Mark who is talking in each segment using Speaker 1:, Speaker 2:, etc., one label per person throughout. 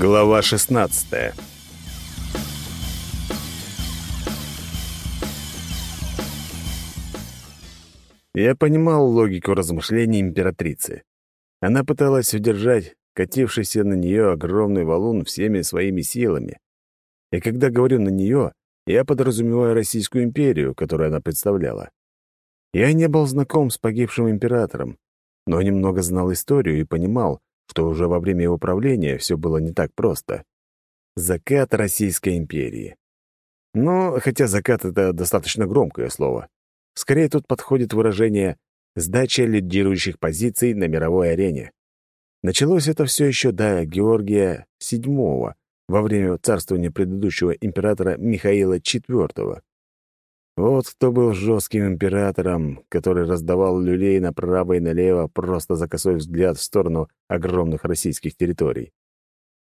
Speaker 1: Глава 16 Я понимал логику размышлений императрицы. Она пыталась удержать катившийся на нее огромный валун всеми своими силами. И когда говорю «на нее», я подразумеваю Российскую империю, которую она представляла. Я не был знаком с погибшим императором, но немного знал историю и понимал, что уже во время его правления все было не так просто. Закат Российской империи. Но, хотя закат — это достаточно громкое слово. Скорее тут подходит выражение «сдача лидирующих позиций на мировой арене». Началось это все еще до Георгия VII, во время царствования предыдущего императора Михаила IV. Вот кто был жестким императором, который раздавал люлей направо и налево просто за косой взгляд в сторону огромных российских территорий.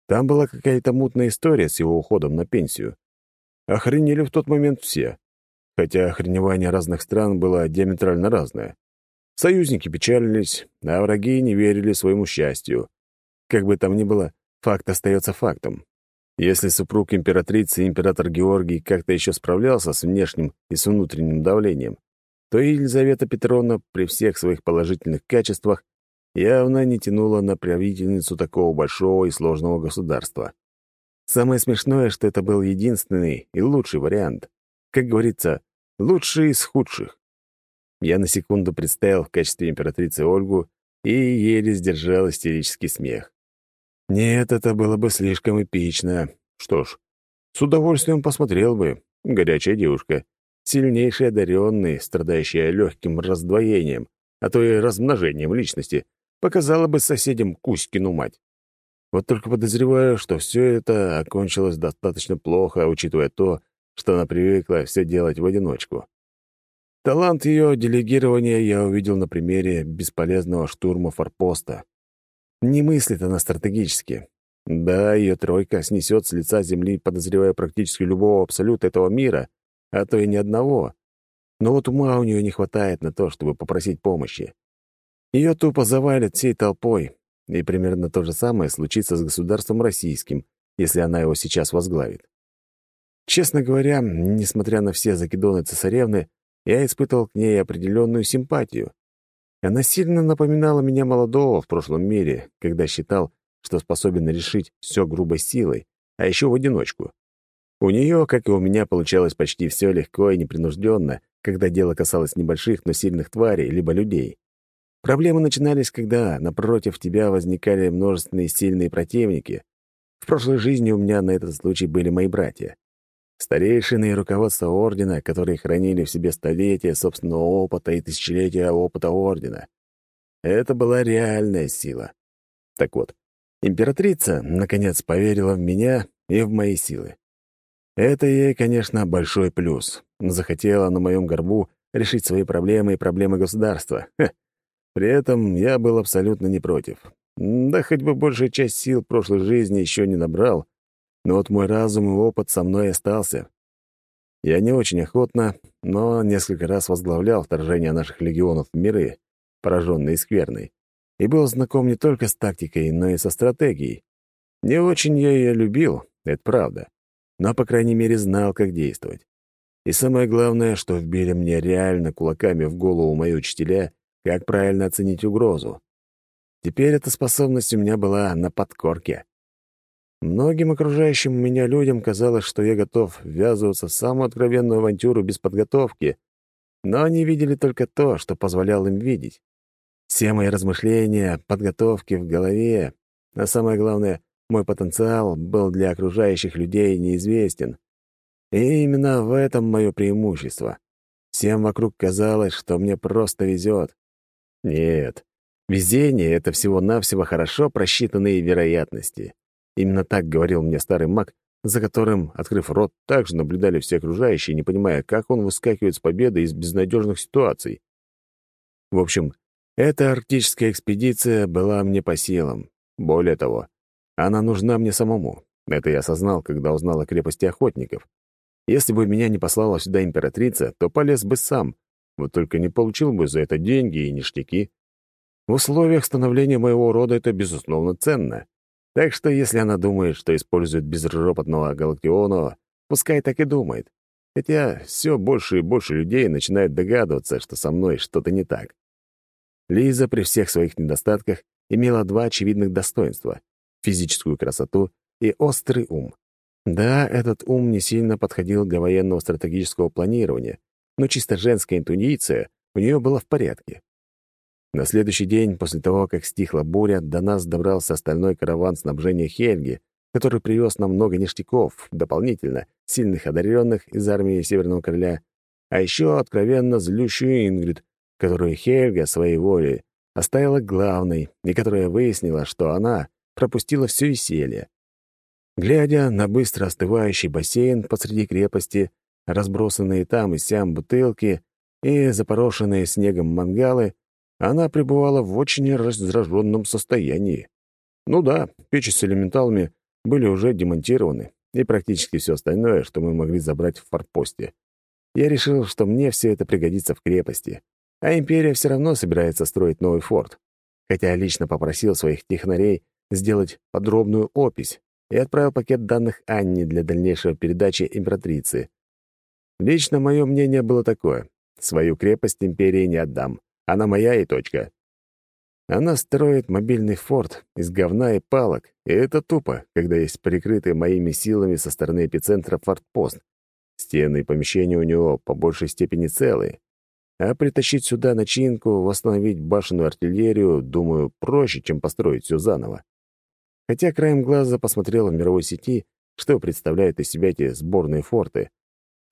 Speaker 1: Там была какая-то мутная история с его уходом на пенсию. Охренели в тот момент все. Хотя охреневание разных стран было диаметрально разное. Союзники печалились, а враги не верили своему счастью. Как бы там ни было, факт остается фактом. Если супруг императрицы, император Георгий, как-то еще справлялся с внешним и с внутренним давлением, то Елизавета Петровна при всех своих положительных качествах явно не тянула на правительницу такого большого и сложного государства. Самое смешное, что это был единственный и лучший вариант. Как говорится, лучший из худших. Я на секунду представил в качестве императрицы Ольгу и еле сдержал истерический смех. Нет, это было бы слишком эпично. Что ж, с удовольствием посмотрел бы. Горячая девушка, сильнейший одаренный, страдающая легким раздвоением, а то и размножением личности, показала бы соседям Кузькину мать. Вот только подозреваю, что все это окончилось достаточно плохо, учитывая то, что она привыкла все делать в одиночку. Талант ее делегирования я увидел на примере бесполезного штурма форпоста. Не мыслит она стратегически. Да, ее тройка снесет с лица земли, подозревая практически любого абсолюта этого мира, а то и ни одного. Но вот ума у нее не хватает на то, чтобы попросить помощи. Ее тупо завалят всей толпой, и примерно то же самое случится с государством российским, если она его сейчас возглавит. Честно говоря, несмотря на все закидоны цесаревны, я испытывал к ней определенную симпатию. Она сильно напоминала меня молодого в прошлом мире, когда считал, что способен решить все грубой силой, а еще в одиночку. У нее, как и у меня, получалось почти все легко и непринужденно, когда дело касалось небольших, но сильных тварей, либо людей. Проблемы начинались, когда напротив тебя возникали множественные сильные противники. В прошлой жизни у меня на этот случай были мои братья. Старейшины и руководство Ордена, которые хранили в себе столетия собственного опыта и тысячелетия опыта Ордена. Это была реальная сила. Так вот, императрица, наконец, поверила в меня и в мои силы. Это ей, конечно, большой плюс. Захотела на моем горбу решить свои проблемы и проблемы государства. Ха. При этом я был абсолютно не против. Да хоть бы большая часть сил прошлой жизни еще не набрал, но вот мой разум и опыт со мной остался. Я не очень охотно, но несколько раз возглавлял вторжение наших легионов в миры, пораженные скверной, и был знаком не только с тактикой, но и со стратегией. Не очень я ее любил, это правда, но, по крайней мере, знал, как действовать. И самое главное, что вбили мне реально кулаками в голову мои учителя, как правильно оценить угрозу. Теперь эта способность у меня была на подкорке. Многим окружающим меня людям казалось, что я готов ввязываться в самую откровенную авантюру без подготовки, но они видели только то, что позволял им видеть. Все мои размышления, подготовки в голове, а самое главное, мой потенциал был для окружающих людей неизвестен. И именно в этом мое преимущество. Всем вокруг казалось, что мне просто везет. Нет, везение — это всего-навсего хорошо просчитанные вероятности. Именно так говорил мне старый маг, за которым, открыв рот, также наблюдали все окружающие, не понимая, как он выскакивает с победой из безнадежных ситуаций. В общем, эта арктическая экспедиция была мне по силам. Более того, она нужна мне самому. Это я осознал, когда узнал о крепости охотников. Если бы меня не послала сюда императрица, то полез бы сам, вот только не получил бы за это деньги и ништяки. В условиях становления моего рода это, безусловно, ценно. Так что если она думает, что использует безропотного Галактионова, пускай так и думает. Хотя все больше и больше людей начинают догадываться, что со мной что-то не так. Лиза при всех своих недостатках имела два очевидных достоинства — физическую красоту и острый ум. Да, этот ум не сильно подходил для военного стратегического планирования, но чисто женская интуиция у нее была в порядке. На следующий день, после того, как стихла буря, до нас добрался остальной караван снабжения Хельги, который привез нам много ништяков, дополнительно, сильных одаренных из армии Северного Короля, а еще откровенно злющую Ингрид, которую Хельга своей волей оставила главной, и которая выяснила, что она пропустила все веселье. Глядя на быстро остывающий бассейн посреди крепости, разбросанные там и сям бутылки и запорошенные снегом мангалы, она пребывала в очень раздраженном состоянии. Ну да, печи с элементалами были уже демонтированы, и практически все остальное, что мы могли забрать в форпосте. Я решил, что мне все это пригодится в крепости, а империя все равно собирается строить новый форт. Хотя лично попросил своих технарей сделать подробную опись и отправил пакет данных Анне для дальнейшего передачи императрице. Лично мое мнение было такое. Свою крепость империи не отдам. Она моя и точка. Она строит мобильный форт из говна и палок, и это тупо, когда есть прикрытый моими силами со стороны эпицентра фортпост. Стены и помещения у него по большей степени целые. А притащить сюда начинку, восстановить башенную артиллерию, думаю, проще, чем построить все заново. Хотя краем глаза посмотрел в мировой сети, что представляют из себя эти сборные форты,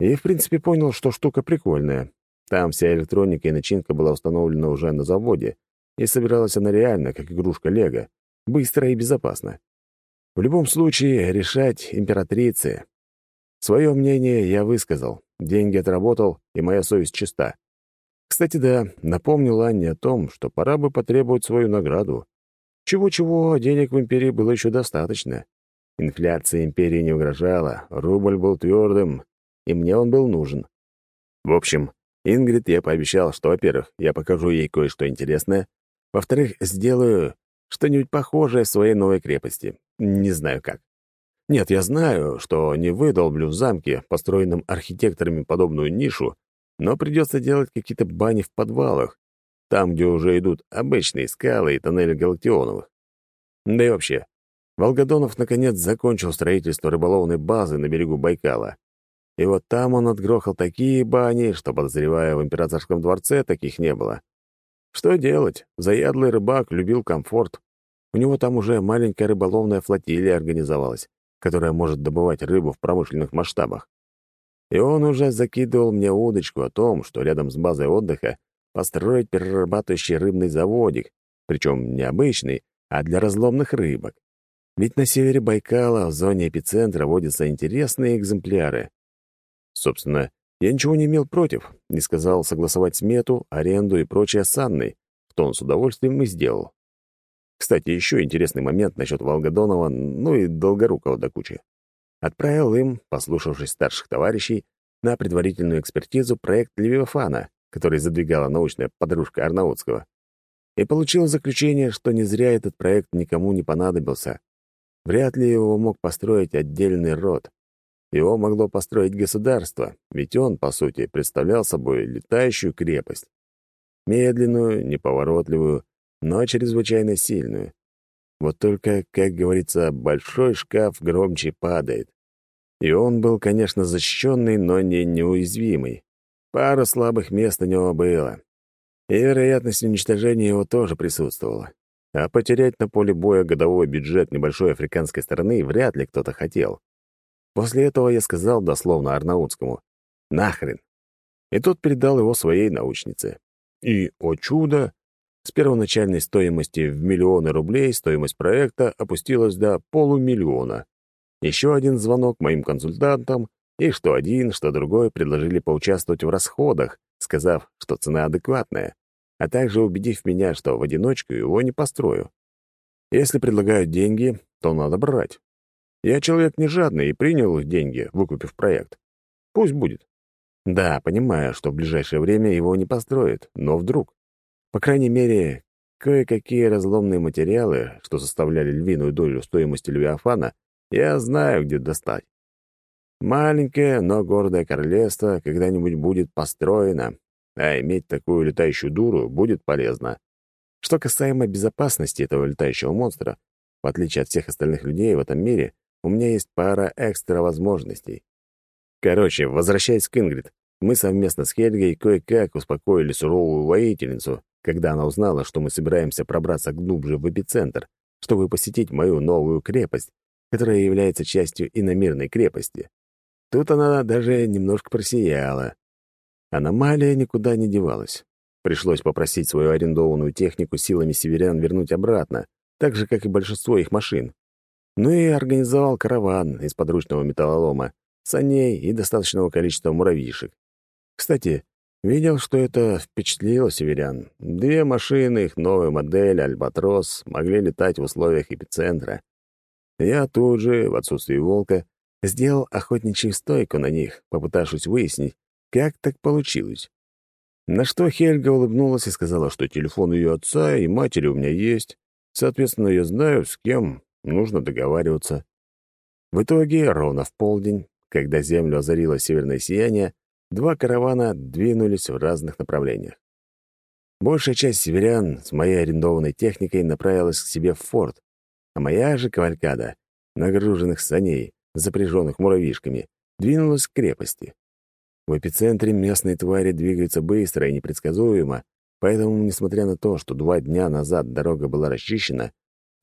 Speaker 1: и, в принципе, понял, что штука прикольная. Там вся электроника и начинка была установлена уже на заводе, и собиралась она реально, как игрушка Лего, быстро и безопасно. В любом случае, решать императрице. Свое мнение я высказал, деньги отработал, и моя совесть чиста. Кстати, да, напомнил Анне о том, что пора бы потребовать свою награду. Чего-чего, денег в империи было еще достаточно. Инфляция империи не угрожала, рубль был твердым, и мне он был нужен. В общем, Ингрид я пообещал, что, во-первых, я покажу ей кое-что интересное, во-вторых, сделаю что-нибудь похожее в своей новой крепости. Не знаю как. Нет, я знаю, что не выдолблю в замке, построенном архитекторами подобную нишу, но придется делать какие-то бани в подвалах, там, где уже идут обычные скалы и тоннели Галактионовых. Да и вообще, Волгодонов наконец закончил строительство рыболовной базы на берегу Байкала. И вот там он отгрохал такие бани, что, подозревая, в императорском дворце таких не было. Что делать? Заядлый рыбак любил комфорт. У него там уже маленькая рыболовная флотилия организовалась, которая может добывать рыбу в промышленных масштабах. И он уже закидывал мне удочку о том, что рядом с базой отдыха построить перерабатывающий рыбный заводик, причем не обычный, а для разломных рыбок. Ведь на севере Байкала, в зоне эпицентра, водятся интересные экземпляры. Собственно, я ничего не имел против, не сказал согласовать смету, аренду и прочее с Анной, что он с удовольствием и сделал. Кстати, еще интересный момент насчет Волгодонова, ну и Долгорукова до кучи. Отправил им, послушавшись старших товарищей, на предварительную экспертизу проект Левиафана, который задвигала научная подружка Арнаутского. И получил заключение, что не зря этот проект никому не понадобился. Вряд ли его мог построить отдельный род. Его могло построить государство, ведь он, по сути, представлял собой летающую крепость. Медленную, неповоротливую, но чрезвычайно сильную. Вот только, как говорится, большой шкаф громче падает. И он был, конечно, защищенный, но не неуязвимый. Пара слабых мест у него было. И вероятность уничтожения его тоже присутствовала. А потерять на поле боя годовой бюджет небольшой африканской страны вряд ли кто-то хотел. После этого я сказал дословно Арнаутскому «Нахрен!» И тот передал его своей научнице. И, о чудо, с первоначальной стоимости в миллионы рублей стоимость проекта опустилась до полумиллиона. Еще один звонок моим консультантам, и что один, что другой предложили поучаствовать в расходах, сказав, что цена адекватная, а также убедив меня, что в одиночку его не построю. Если предлагают деньги, то надо брать. Я человек не жадный и принял деньги, выкупив проект. Пусть будет. Да, понимаю, что в ближайшее время его не построят, но вдруг. По крайней мере, кое-какие разломные материалы, что составляли львиную долю стоимости Левиафана, я знаю, где достать. Маленькое, но гордое королевство когда-нибудь будет построено, а иметь такую летающую дуру будет полезно. Что касаемо безопасности этого летающего монстра, в отличие от всех остальных людей в этом мире, у меня есть пара экстра возможностей. Короче, возвращаясь к Ингрид, мы совместно с Хельгой кое-как успокоили суровую воительницу, когда она узнала, что мы собираемся пробраться глубже в эпицентр, чтобы посетить мою новую крепость, которая является частью иномирной крепости. Тут она даже немножко просияла. Аномалия никуда не девалась. Пришлось попросить свою арендованную технику силами северян вернуть обратно, так же, как и большинство их машин. Ну и организовал караван из подручного металлолома, саней и достаточного количества муравьишек. Кстати, видел, что это впечатлило северян. Две машины, их новая модель «Альбатрос» могли летать в условиях эпицентра. Я тут же, в отсутствие волка, сделал охотничью стойку на них, попытавшись выяснить, как так получилось. На что Хельга улыбнулась и сказала, что телефон ее отца и матери у меня есть. Соответственно, я знаю, с кем нужно договариваться. В итоге, ровно в полдень, когда землю озарило северное сияние, два каравана двинулись в разных направлениях. Большая часть северян с моей арендованной техникой направилась к себе в форт, а моя же кавалькада, нагруженных саней, запряженных муравьишками, двинулась к крепости. В эпицентре местные твари двигаются быстро и непредсказуемо, поэтому, несмотря на то, что два дня назад дорога была расчищена,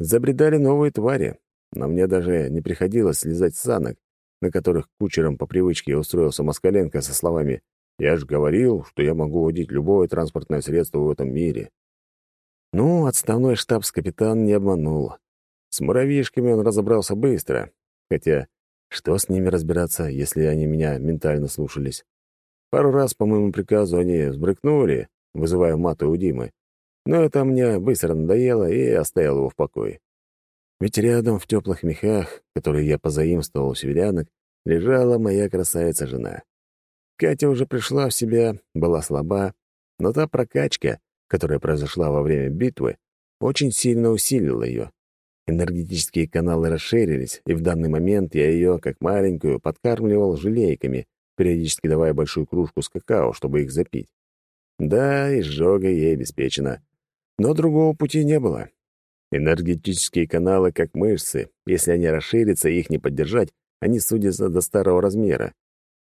Speaker 1: забредали новые твари, но мне даже не приходилось слезать с санок, на которых кучером по привычке устроился Москаленко со словами «Я же говорил, что я могу водить любое транспортное средство в этом мире». Ну, отставной штабс-капитан не обманул. С муравьишками он разобрался быстро, хотя что с ними разбираться, если они меня ментально слушались? Пару раз по моему приказу они взбрыкнули, вызывая маты у Димы. Но это мне быстро надоело, и оставил его в покое. Ведь рядом в теплых мехах, которые я позаимствовал у северянок, лежала моя красавица-жена. Катя уже пришла в себя, была слаба, но та прокачка, которая произошла во время битвы, очень сильно усилила ее. Энергетические каналы расширились, и в данный момент я ее, как маленькую, подкармливал желейками, периодически давая большую кружку с какао, чтобы их запить. Да, изжога ей обеспечена. Но другого пути не было. Энергетические каналы, как мышцы, если они расширятся и их не поддержать, они судятся до старого размера.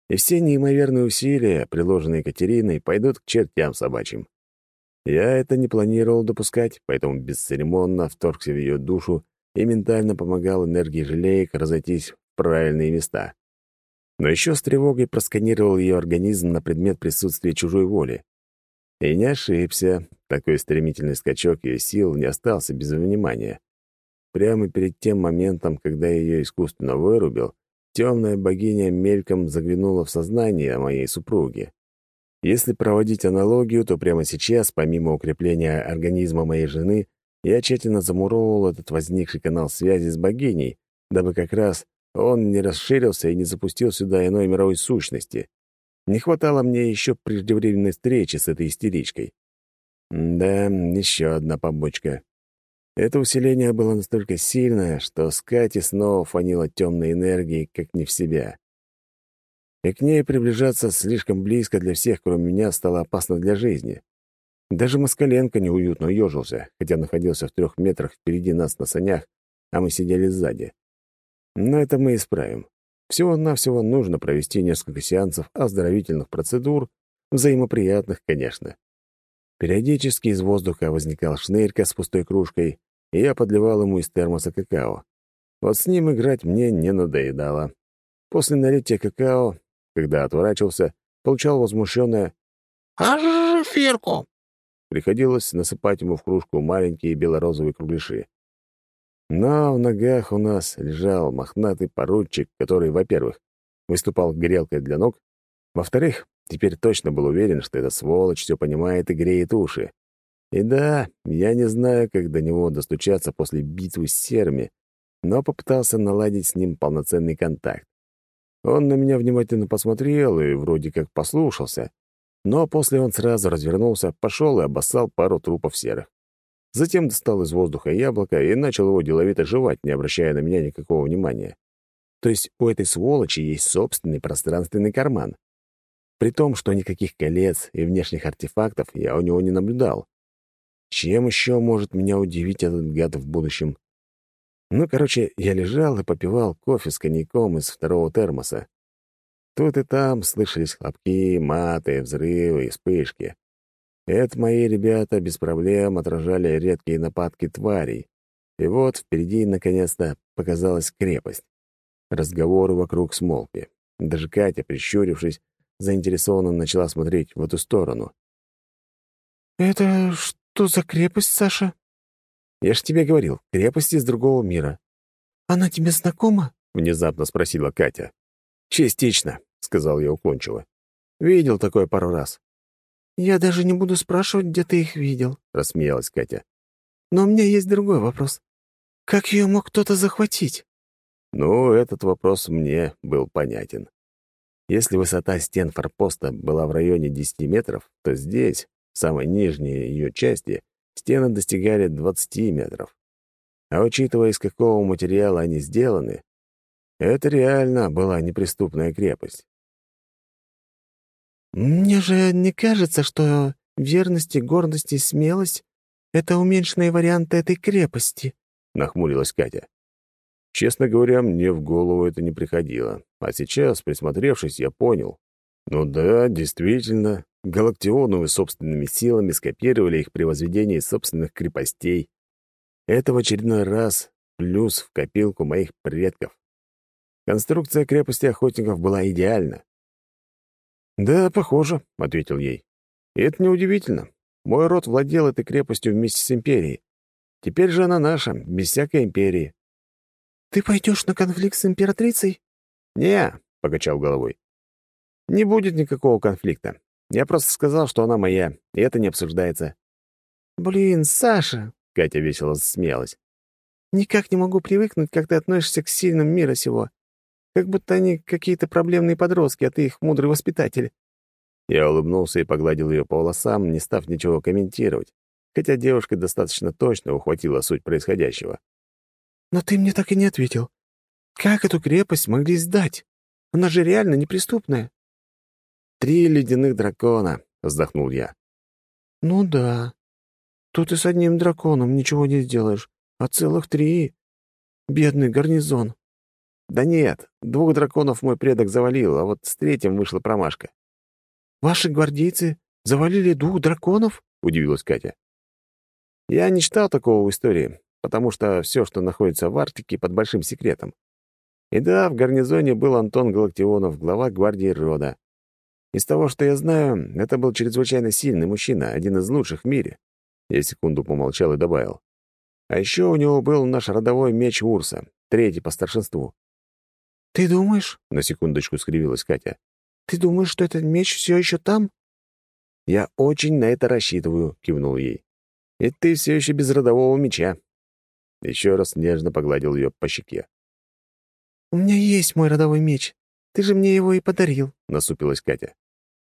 Speaker 1: И все неимоверные усилия, приложенные Катериной, пойдут к чертям собачьим. Я это не планировал допускать, поэтому бесцеремонно вторгся в ее душу и ментально помогал энергии желеек разойтись в правильные места но еще с тревогой просканировал ее организм на предмет присутствия чужой воли. И не ошибся, такой стремительный скачок ее сил не остался без внимания. Прямо перед тем моментом, когда я ее искусственно вырубил, темная богиня мельком заглянула в сознание моей супруги. Если проводить аналогию, то прямо сейчас, помимо укрепления организма моей жены, я тщательно замуровывал этот возникший канал связи с богиней, дабы как раз он не расширился и не запустил сюда иной мировой сущности. Не хватало мне еще преждевременной встречи с этой истеричкой. Да, еще одна побочка. Это усиление было настолько сильное, что с Кати снова фанило темной энергией, как не в себя. И к ней приближаться слишком близко для всех, кроме меня, стало опасно для жизни. Даже Москаленко неуютно уежился, хотя находился в трех метрах впереди нас на санях, а мы сидели сзади. Но это мы исправим. Всего-навсего нужно провести несколько сеансов оздоровительных процедур, взаимоприятных, конечно. Периодически из воздуха возникал шнырька с пустой кружкой, и я подливал ему из термоса какао. Вот с ним играть мне не надоедало. После налития какао, когда отворачивался, получал возмущенное
Speaker 2: «Аж фирку!»
Speaker 1: Приходилось насыпать ему в кружку маленькие белорозовые кругляши. Но в ногах у нас лежал мохнатый поручик, который, во-первых, выступал грелкой для ног, во-вторых, теперь точно был уверен, что эта сволочь все понимает и греет уши. И да, я не знаю, как до него достучаться после битвы с серыми, но попытался наладить с ним полноценный контакт. Он на меня внимательно посмотрел и вроде как послушался, но после он сразу развернулся, пошел и обоссал пару трупов серых. Затем достал из воздуха яблоко и начал его деловито жевать, не обращая на меня никакого внимания. То есть у этой сволочи есть собственный пространственный карман. При том, что никаких колец и внешних артефактов я у него не наблюдал. Чем еще может меня удивить этот гад в будущем? Ну, короче, я лежал и попивал кофе с коньяком из второго термоса. Тут и там слышались хлопки, маты, взрывы и вспышки. Это мои ребята без проблем отражали редкие нападки тварей. И вот впереди, наконец-то, показалась крепость. Разговоры вокруг смолкли. Даже Катя, прищурившись, заинтересованно начала смотреть в эту сторону.
Speaker 2: «Это что за крепость, Саша?»
Speaker 1: «Я ж тебе говорил, крепость из другого мира».
Speaker 2: «Она тебе знакома?»
Speaker 1: — внезапно спросила Катя. «Частично», — сказал я уклончиво. «Видел такое пару раз».
Speaker 2: «Я даже не буду спрашивать, где ты их видел», —
Speaker 1: рассмеялась Катя.
Speaker 2: «Но у меня есть другой вопрос. Как ее мог кто-то захватить?»
Speaker 1: Ну, этот вопрос мне был понятен. Если высота стен форпоста была в районе 10 метров, то здесь, в самой нижней ее части, стены достигали 20 метров. А учитывая, из какого материала они сделаны, это реально была неприступная крепость.
Speaker 2: «Мне же не кажется, что верность и гордость и смелость — это уменьшенные варианты этой крепости», —
Speaker 1: нахмурилась Катя. Честно говоря, мне в голову это не приходило. А сейчас, присмотревшись, я понял. Ну да, действительно, галактионовы собственными силами скопировали их при возведении собственных крепостей. Это в очередной раз плюс в копилку моих предков. Конструкция крепости охотников была идеальна. «Да, похоже», — ответил ей. «И это неудивительно. Мой род владел этой крепостью вместе с империей. Теперь же она наша, без всякой империи».
Speaker 2: «Ты пойдешь на конфликт с императрицей?»
Speaker 1: «Не», — покачал головой. «Не будет никакого конфликта. Я просто сказал, что она моя, и это не обсуждается».
Speaker 2: «Блин, Саша!»
Speaker 1: — Катя весело засмеялась.
Speaker 2: «Никак не могу привыкнуть, как ты относишься к сильным мира сего. Как будто они какие-то проблемные подростки, а ты их мудрый воспитатель».
Speaker 1: Я улыбнулся и погладил ее по волосам, не став ничего комментировать, хотя девушка достаточно точно ухватила суть происходящего.
Speaker 2: «Но ты мне так и не ответил. Как эту крепость могли сдать? Она же реально неприступная».
Speaker 1: «Три ледяных дракона», — вздохнул я.
Speaker 2: «Ну да. Тут и с одним драконом ничего не сделаешь, а целых три. Бедный гарнизон».
Speaker 1: «Да нет, двух драконов мой предок завалил, а вот с третьим вышла промашка».
Speaker 2: «Ваши гвардейцы завалили двух драконов?»
Speaker 1: — удивилась Катя. «Я не читал такого в истории, потому что все, что находится в Арктике, под большим секретом. И да, в гарнизоне был Антон Галактионов, глава гвардии рода. Из того, что я знаю, это был чрезвычайно сильный мужчина, один из лучших в мире. Я секунду помолчал и добавил. А еще у него был наш родовой меч Урса, третий по старшинству.
Speaker 2: «Ты думаешь?»
Speaker 1: — на секундочку скривилась Катя.
Speaker 2: «Ты думаешь, что этот меч все еще там?»
Speaker 1: «Я очень на это рассчитываю», — кивнул ей. «И ты все еще без родового меча». Еще раз нежно погладил ее по щеке.
Speaker 2: «У меня есть мой родовой меч. Ты же мне его и подарил», —
Speaker 1: насупилась Катя.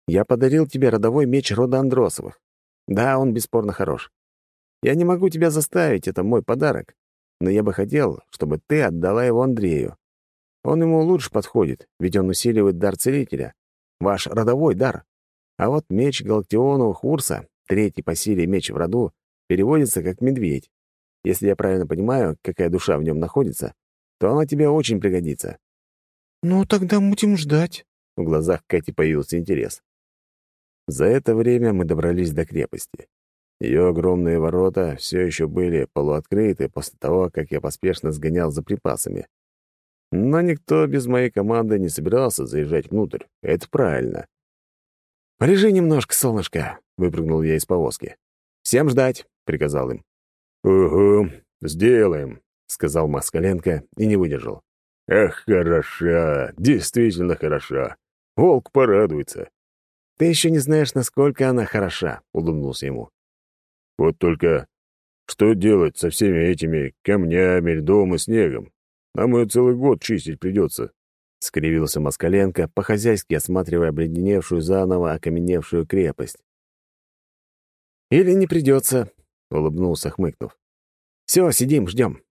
Speaker 1: «Я подарил тебе родовой меч рода Андросовых. Да, он бесспорно хорош. Я не могу тебя заставить, это мой подарок. Но я бы хотел, чтобы ты отдала его Андрею. Он ему лучше подходит, ведь он усиливает дар целителя. Ваш родовой дар. А вот меч Галактиону Хурса, третий по силе меч в роду, переводится как «медведь». Если я правильно понимаю, какая душа в нем находится, то она тебе очень пригодится».
Speaker 2: «Ну, тогда будем ждать».
Speaker 1: В глазах Кати появился интерес. За это время мы добрались до крепости. Ее огромные ворота все еще были полуоткрыты после того, как я поспешно сгонял за припасами. Но никто без моей команды не собирался заезжать внутрь. Это правильно. «Полежи немножко, солнышко», — выпрыгнул я из повозки. «Всем ждать», — приказал им. «Угу, сделаем», — сказал Москаленко и не выдержал. «Ах, хороша, действительно хороша. Волк порадуется». «Ты еще не знаешь, насколько она хороша», — улыбнулся ему. «Вот только что делать со всеми этими камнями, льдом и снегом? Нам ее целый год чистить придется», — скривился Москаленко, по-хозяйски осматривая обледеневшую заново окаменевшую крепость. «Или не придется. улыбнулся, хмыкнув. «Все, сидим, ждем.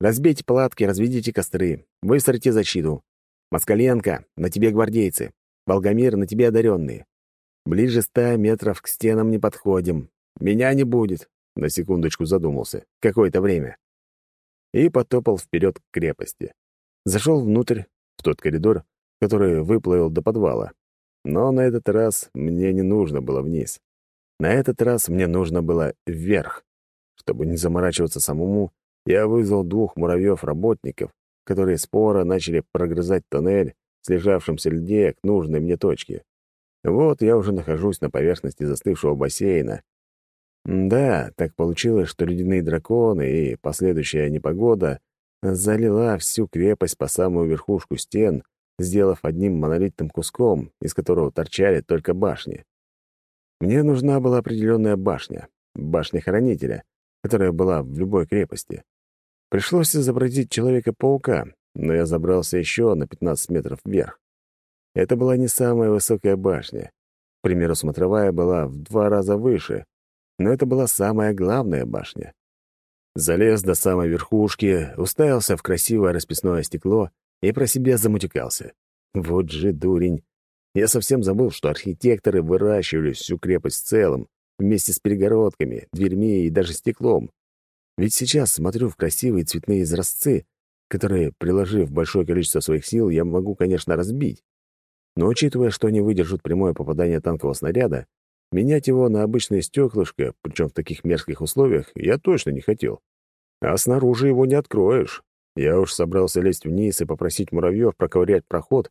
Speaker 1: Разбейте палатки, разведите костры, выстроите защиту. Москаленко, на тебе гвардейцы. Волгомир, на тебе одаренные. Ближе ста метров к стенам не подходим. Меня не будет. На секундочку задумался. Какое-то время. И потопал вперед к крепости. Зашел внутрь, в тот коридор, который выплыл до подвала. Но на этот раз мне не нужно было вниз. На этот раз мне нужно было вверх. Чтобы не заморачиваться самому, я вызвал двух муравьев-работников, которые споро начали прогрызать тоннель с лежавшимся льде к нужной мне точке. Вот я уже нахожусь на поверхности застывшего бассейна. Да, так получилось, что ледяные драконы и последующая непогода залила всю крепость по самую верхушку стен, сделав одним монолитным куском, из которого торчали только башни. Мне нужна была определенная башня, башня Хранителя, которая была в любой крепости. Пришлось изобразить Человека-паука, но я забрался еще на 15 метров вверх. Это была не самая высокая башня. К примеру, смотровая была в два раза выше, но это была самая главная башня. Залез до самой верхушки, уставился в красивое расписное стекло и про себя замутикался. Вот же дурень. Я совсем забыл, что архитекторы выращивали всю крепость в целом, вместе с перегородками, дверьми и даже стеклом. Ведь сейчас смотрю в красивые цветные изразцы, которые, приложив большое количество своих сил, я могу, конечно, разбить. Но учитывая, что они выдержат прямое попадание танкового снаряда, менять его на обычное стеклышко, причем в таких мерзких условиях, я точно не хотел. А снаружи его не откроешь. Я уж собрался лезть вниз и попросить муравьев проковырять проход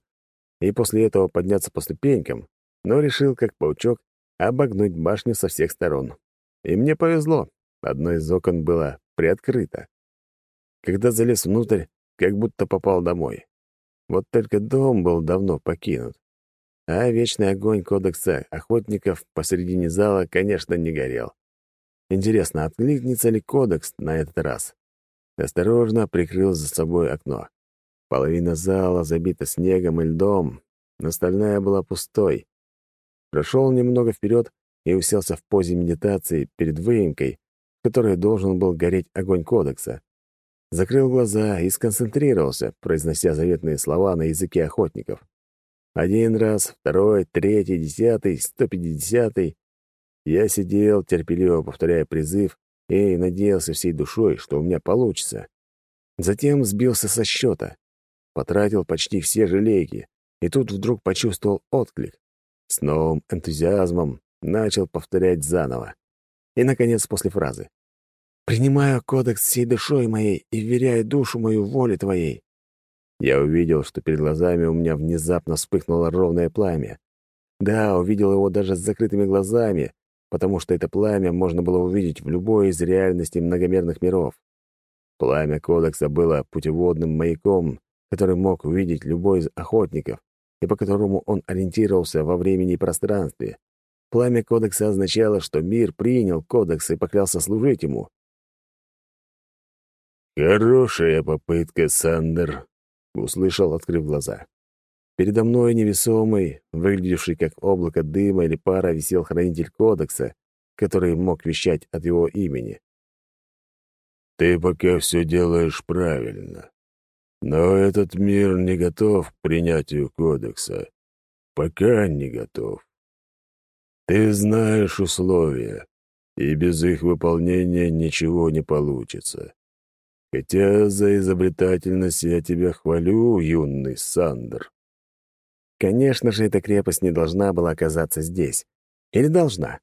Speaker 1: и после этого подняться по ступенькам, но решил, как паучок, обогнуть башню со всех сторон. И мне повезло. Одно из окон было приоткрыто. Когда залез внутрь, как будто попал домой. Вот только дом был давно покинут. А вечный огонь кодекса охотников посредине зала, конечно, не горел. Интересно, откликнется ли кодекс на этот раз? Осторожно прикрыл за собой окно. Половина зала забита снегом и льдом, остальная была пустой. Прошел немного вперед и уселся в позе медитации перед выемкой, в которой должен был гореть огонь кодекса закрыл глаза и сконцентрировался, произнося заветные слова на языке охотников. Один раз, второй, третий, десятый, сто пятидесятый. Я сидел, терпеливо повторяя призыв, и надеялся всей душой, что у меня получится. Затем сбился со счета. Потратил почти все желейки, и тут вдруг почувствовал отклик. С новым энтузиазмом начал повторять заново. И, наконец, после фразы. Принимаю кодекс всей душой моей и вверяю душу мою воле твоей». Я увидел, что перед глазами у меня внезапно вспыхнуло ровное пламя. Да, увидел его даже с закрытыми глазами, потому что это пламя можно было увидеть в любой из реальностей многомерных миров. Пламя Кодекса было путеводным маяком, который мог увидеть любой из охотников, и по которому он ориентировался во времени и пространстве. Пламя Кодекса означало, что мир принял Кодекс и поклялся служить ему.
Speaker 3: «Хорошая попытка, Сандер», — услышал, открыв глаза.
Speaker 1: Передо мной невесомый, выглядевший как облако дыма или пара, висел хранитель кодекса, который мог вещать от его имени.
Speaker 3: «Ты пока все делаешь правильно. Но этот мир не готов к принятию кодекса. Пока не готов. Ты знаешь условия, и без их выполнения ничего не получится. Хотя за изобретательность я тебя хвалю, юный Сандер.
Speaker 1: Конечно же, эта крепость не должна была оказаться здесь. Или должна?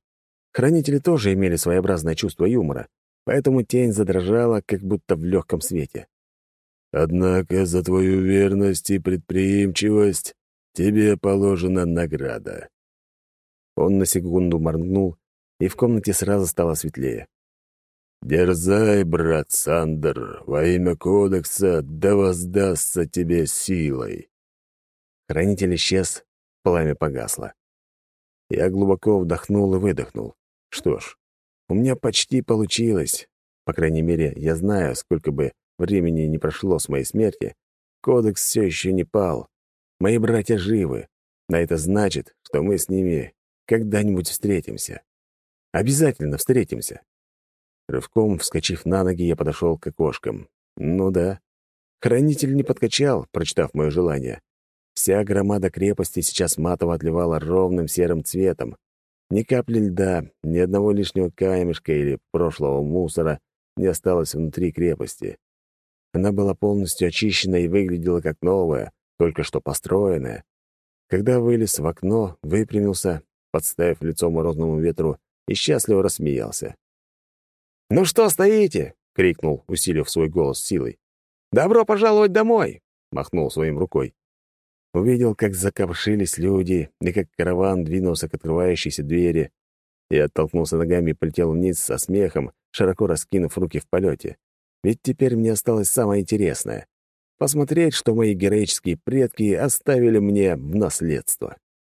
Speaker 1: Хранители тоже имели своеобразное чувство юмора, поэтому тень задрожала, как будто в легком свете.
Speaker 3: Однако за твою верность и предприимчивость тебе положена награда.
Speaker 1: Он на секунду моргнул, и в комнате сразу стало светлее.
Speaker 3: «Дерзай, брат Сандер, во имя Кодекса да воздастся тебе силой!»
Speaker 1: Хранитель исчез, пламя погасло. Я глубоко вдохнул и выдохнул. Что ж, у меня почти получилось. По крайней мере, я знаю, сколько бы времени не прошло с моей смерти, Кодекс все еще не пал. Мои братья живы, а это значит, что мы с ними когда-нибудь встретимся. Обязательно встретимся. Рывком, вскочив на ноги, я подошел к окошкам. Ну да. Хранитель не подкачал, прочитав мое желание. Вся громада крепости сейчас матово отливала ровным серым цветом. Ни капли льда, ни одного лишнего камешка или прошлого мусора не осталось внутри крепости. Она была полностью очищена и выглядела как новая, только что построенная. Когда вылез в окно, выпрямился, подставив лицо морозному ветру, и счастливо рассмеялся. «Ну что стоите?» — крикнул, усилив свой голос силой. «Добро пожаловать домой!» — махнул своим рукой. Увидел, как закопшились люди, и как караван двинулся к открывающейся двери. Я оттолкнулся ногами и полетел вниз со смехом, широко раскинув руки в полете. Ведь теперь мне осталось самое интересное — посмотреть, что мои героические предки оставили мне в наследство.